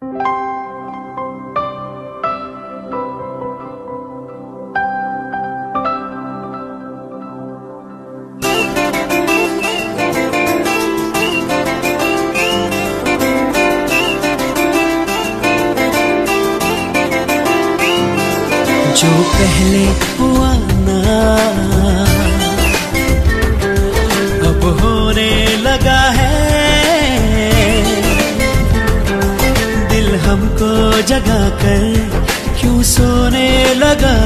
जो पहले हुआ जगा कर क्यों सोने लगा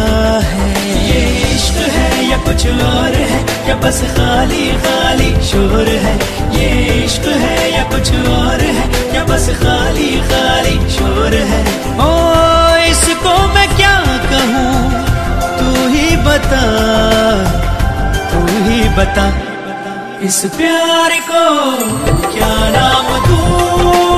है? ये इश्क है या कुछ और है? या बस खाली खाली शोर है? ये इश्क है या कुछ और है? या बस खाली खाली शोर है? ओ, इसको मैं क्या कहूँ? तू ही बता, तू ही बता। इस प्यार को क्या नाम दूँ?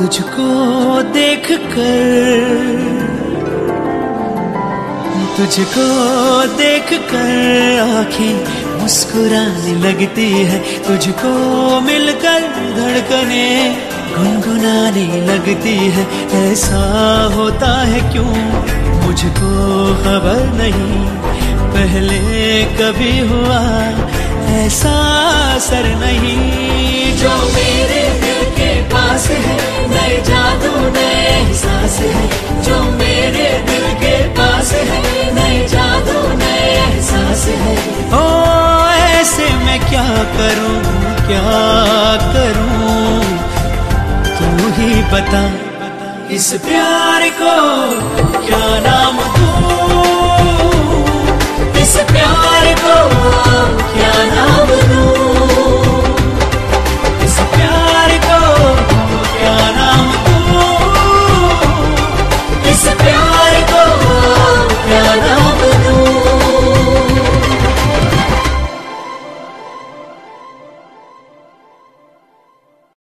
तुझको देख कर तुझको देख कर आँखें मुस्कुराने लगती है। तुझको मिलकर धड़कने गुनगुनाने लगती है। ऐसा होता है क्यों? मुझको खबर नहीं, पहले कभी हुआ ऐसा असर नहीं। जो मेरे करूँ क्या करूँ? तू ही बता इस प्यार को क्या नाम दूँ?